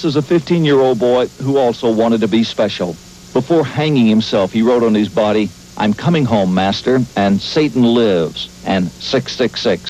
This is a 15-year-old boy who also wanted to be special. Before hanging himself, he wrote on his body, I'm coming home, master, and Satan lives, and 666.